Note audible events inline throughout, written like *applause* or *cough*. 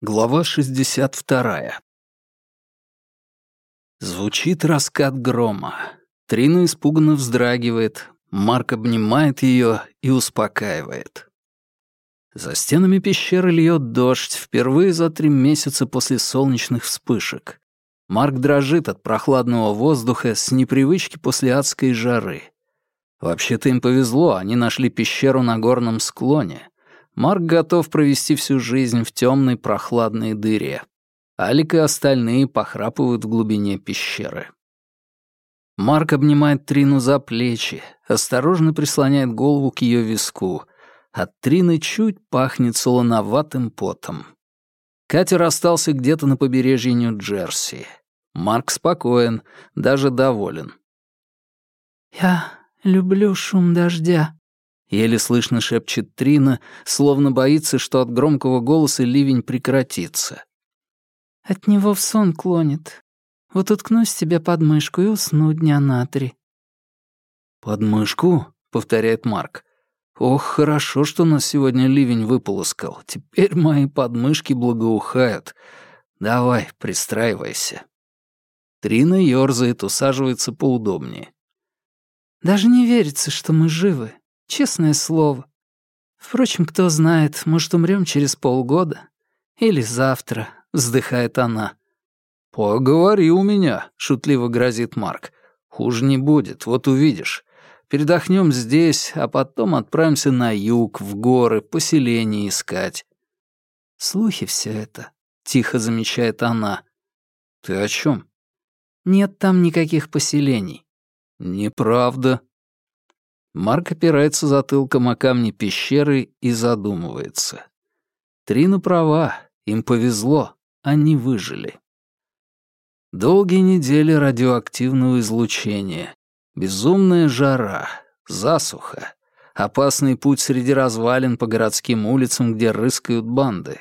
Глава 62. Звучит раскат грома. Трина испуганно вздрагивает. Марк обнимает ее и успокаивает. За стенами пещеры льет дождь впервые за три месяца после солнечных вспышек. Марк дрожит от прохладного воздуха с непривычки после адской жары. Вообще-то им повезло, они нашли пещеру на горном склоне — Марк готов провести всю жизнь в темной прохладной дыре. Алик и остальные похрапывают в глубине пещеры. Марк обнимает Трину за плечи, осторожно прислоняет голову к ее виску. От Трины чуть пахнет солоноватым потом. Катер остался где-то на побережье Нью-Джерси. Марк спокоен, даже доволен. «Я люблю шум дождя», Еле слышно шепчет Трина, словно боится, что от громкого голоса ливень прекратится. «От него в сон клонит. Вот уткнусь тебе под мышку и усну дня на три». «Под мышку?» — повторяет Марк. «Ох, хорошо, что нас сегодня ливень выполоскал. Теперь мои подмышки благоухают. Давай, пристраивайся». Трина ёрзает, усаживается поудобнее. «Даже не верится, что мы живы. Честное слово. Впрочем, кто знает, может, умрем через полгода. Или завтра, вздыхает она. «Поговори у меня», — шутливо грозит Марк. «Хуже не будет, вот увидишь. Передохнем здесь, а потом отправимся на юг, в горы, поселение искать». «Слухи все это», — тихо замечает она. «Ты о чем? «Нет там никаких поселений». «Неправда», Марк опирается затылком о камни пещеры и задумывается. Трина права, им повезло, они выжили. Долгие недели радиоактивного излучения, безумная жара, засуха, опасный путь среди развалин по городским улицам, где рыскают банды,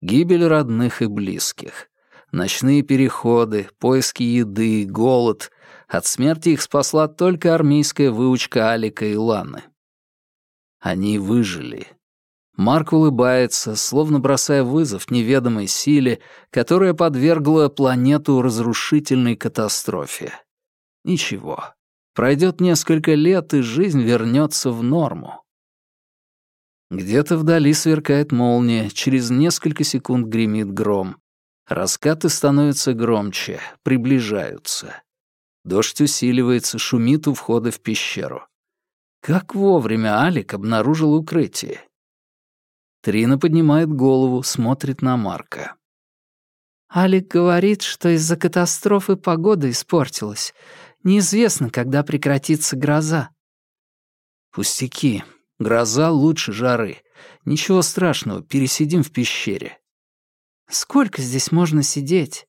гибель родных и близких, ночные переходы, поиски еды, голод, от смерти их спасла только армейская выучка Алика и Ланы. Они выжили. Марк улыбается, словно бросая вызов неведомой силе, которая подвергла планету разрушительной катастрофе. Ничего. Пройдет несколько лет, и жизнь вернется в норму. Где-то вдали сверкает молния, через несколько секунд гремит гром. Раскаты становятся громче, приближаются. Дождь усиливается, шумит у входа в пещеру. Как вовремя Алик обнаружил укрытие. Трина поднимает голову, смотрит на Марка. «Алик говорит, что из-за катастрофы погода испортилась. Неизвестно, когда прекратится гроза». «Пустяки. Гроза лучше жары. Ничего страшного, пересидим в пещере». «Сколько здесь можно сидеть?»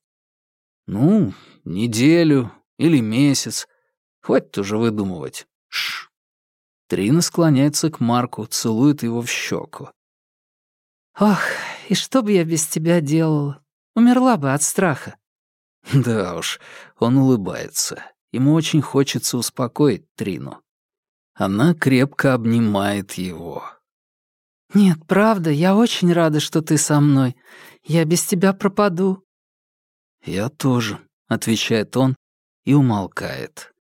«Ну, неделю, или месяц. Хватит уже выдумывать. Шш. Трина склоняется к Марку, целует его в щеку. «Ох, и что бы я без тебя делала? Умерла бы от страха». *laughs* Да уж, он улыбается. Ему очень хочется успокоить Трину. Она крепко обнимает его. «Нет, правда, я очень рада, что ты со мной. Я без тебя пропаду». «Я тоже», — отвечает он и умолкает.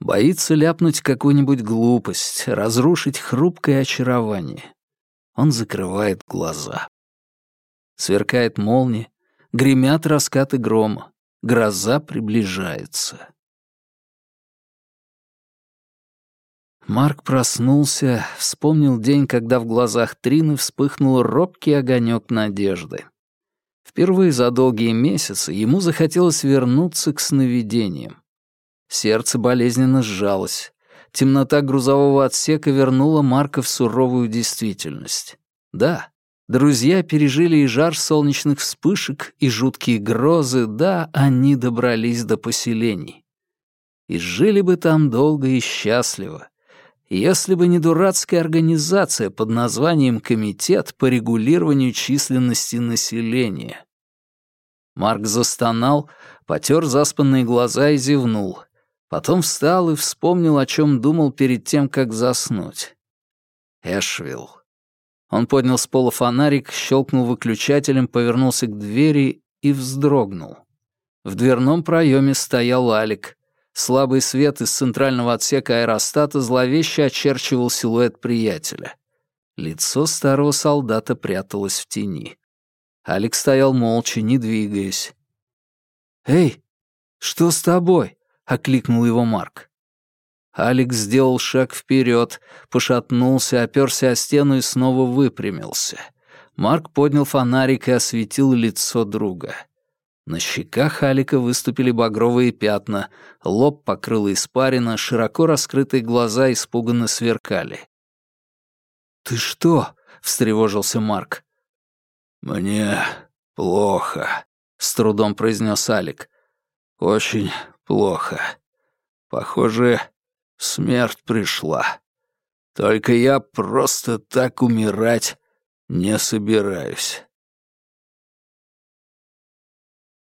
Боится ляпнуть какую-нибудь глупость, разрушить хрупкое очарование. Он закрывает глаза. Сверкает молния, гремят раскаты грома, гроза приближается. Марк проснулся, вспомнил день, когда в глазах Трины вспыхнул робкий огонек надежды. Впервые за долгие месяцы ему захотелось вернуться к сновидениям. Сердце болезненно сжалось. Темнота грузового отсека вернула Марка в суровую действительность. Да, друзья пережили и жар солнечных вспышек, и жуткие грозы, да, они добрались до поселений. И жили бы там долго и счастливо, если бы не дурацкая организация под названием «Комитет по регулированию численности населения». Марк застонал, потер заспанные глаза и зевнул. Потом встал и вспомнил, о чем думал перед тем, как заснуть. Эшвилл. Он поднял с пола фонарик, щелкнул выключателем, повернулся к двери и вздрогнул. В дверном проеме стоял Алик. Слабый свет из центрального отсека аэростата зловеще очерчивал силуэт приятеля. Лицо старого солдата пряталось в тени. Алекс стоял молча, не двигаясь. «Эй, что с тобой?» — окликнул его Марк. Алекс сделал шаг вперед, пошатнулся, оперся о стену и снова выпрямился. Марк поднял фонарик и осветил лицо друга. На щеках Алика выступили багровые пятна, лоб покрыл испарина, широко раскрытые глаза испуганно сверкали. «Ты что?» — встревожился Марк. «Мне плохо», — с трудом произнес Алик. «Очень плохо. Похоже, смерть пришла. Только я просто так умирать не собираюсь».